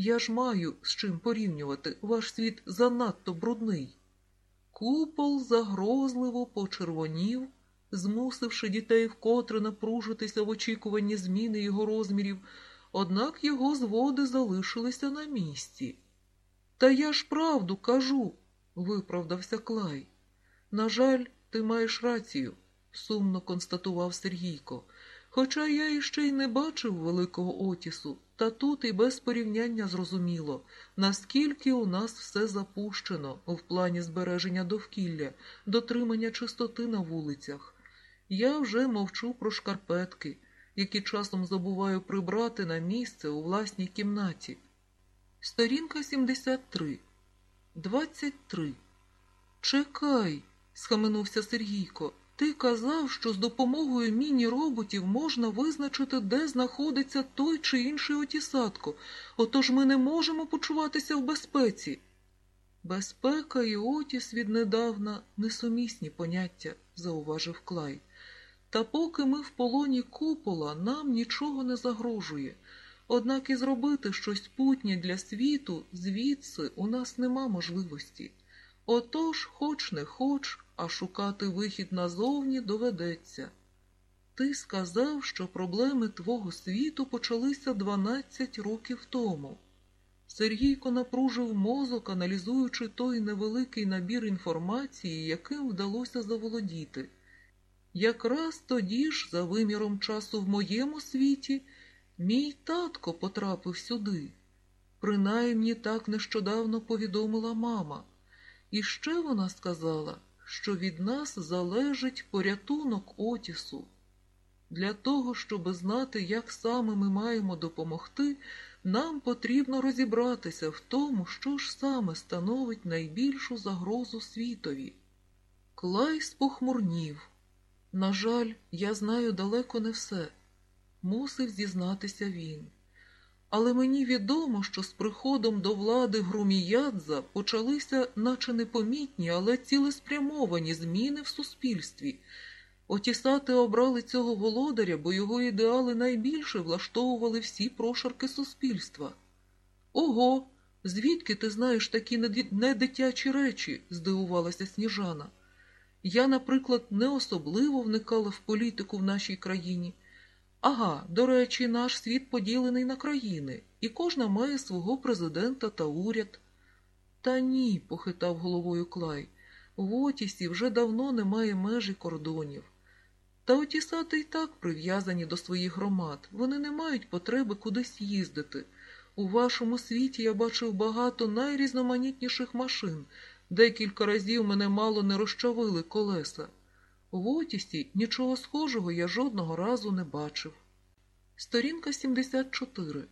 Я ж маю з чим порівнювати. Ваш світ занадто брудний. Купол загрозливо почервонів, змусивши дітей вкотре напружитися в очікуванні зміни його розмірів, однак його зводи залишилися на місці. Та я ж правду кажу, виправдався Клай. На жаль, ти маєш рацію, сумно констатував Сергійко. Хоча я іще й не бачив великого Отісу, та тут і без порівняння зрозуміло, наскільки у нас все запущено в плані збереження довкілля, дотримання чистоти на вулицях. Я вже мовчу про шкарпетки, які часом забуваю прибрати на місце у власній кімнаті. Сторінка 73. 23. Чекай, схаменувся Сергійко. Ти казав, що з допомогою міні-роботів можна визначити, де знаходиться той чи інший отісатко, отож ми не можемо почуватися в безпеці. Безпека і отіс віднедавна несумісні поняття, зауважив Клай. Та поки ми в полоні купола, нам нічого не загрожує. Однак і зробити щось путнє для світу звідси у нас нема можливості. Отож, хоч не хоч, а шукати вихід назовні доведеться. Ти сказав, що проблеми твого світу почалися 12 років тому. Сергійко напружив мозок, аналізуючи той невеликий набір інформації, яким вдалося заволодіти. Якраз тоді ж, за виміром часу в моєму світі, мій татко потрапив сюди. Принаймні так нещодавно повідомила мама. І ще вона сказала, що від нас залежить порятунок Отісу. Для того, щоб знати, як саме ми маємо допомогти, нам потрібно розібратися в тому, що ж саме становить найбільшу загрозу світові. Клай спохмурнів. На жаль, я знаю далеко не все, мусив зізнатися він. Але мені відомо, що з приходом до влади Груміядза почалися, наче непомітні, але цілеспрямовані зміни в суспільстві. Отісати обрали цього володаря, бо його ідеали найбільше влаштовували всі прошарки суспільства. Ого, звідки ти знаєш такі недитячі речі? здивувалася Сніжана. Я, наприклад, не особливо вникала в політику в нашій країні. Ага, до речі, наш світ поділений на країни, і кожна має свого президента та уряд. Та ні, похитав головою Клай. В Отісі вже давно немає межі кордонів. Та отісати й так прив'язані до своїх громад. Вони не мають потреби кудись їздити. У вашому світі я бачив багато найрізноманітніших машин. Декілька разів мене мало не розчавили колеса. В Отісі нічого схожого я жодного разу не бачив. Сторінка 74.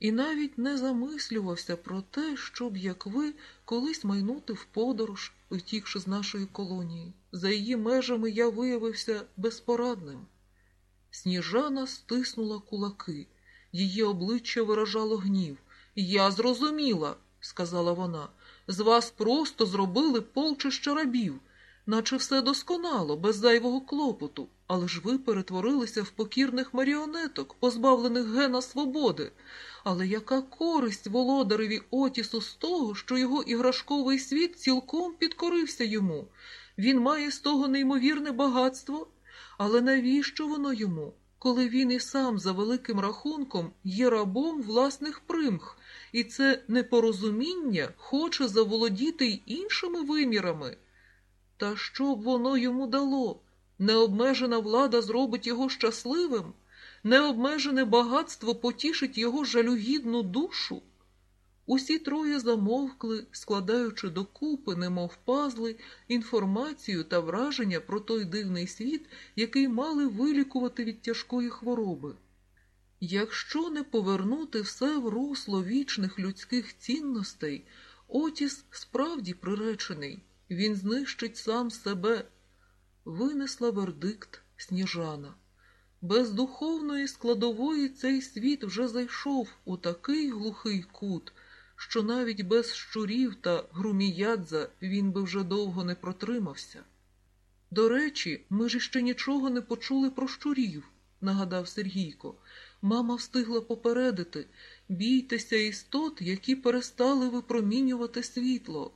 І навіть не замислювався про те, щоб, як ви, колись майнути в подорож, втікши з нашої колонії. За її межами я виявився безпорадним. Сніжана стиснула кулаки, її обличчя виражало гнів. Я зрозуміла, сказала вона, з вас просто зробили полчища рабів наче все досконало, без зайвого клопоту, але ж ви перетворилися в покірних маріонеток, позбавлених гена свободи. Але яка користь володареві Отісу з того, що його іграшковий світ цілком підкорився йому? Він має з того неймовірне багатство, але навіщо воно йому, коли він і сам за великим рахунком є рабом власних примх, і це непорозуміння хоче заволодіти й іншими вимірами? Та що б воно йому дало? Необмежена влада зробить його щасливим, необмежене багатство потішить його жалюгідну душу. Усі троє замовкли, складаючи докупи, немов пазли, інформацію та враження про той дивний світ, який мали вилікувати від тяжкої хвороби. Якщо не повернути все в русло вічних людських цінностей, Отіс справді приречений. Він знищить сам себе, винесла вердикт сніжана. Без духовної складової цей світ вже зайшов у такий глухий кут, що навіть без щурів та груміядза він би вже довго не протримався. До речі, ми ж іще нічого не почули про щурів, нагадав Сергійко. Мама встигла попередити, Бійтеся істот, які перестали випромінювати світло.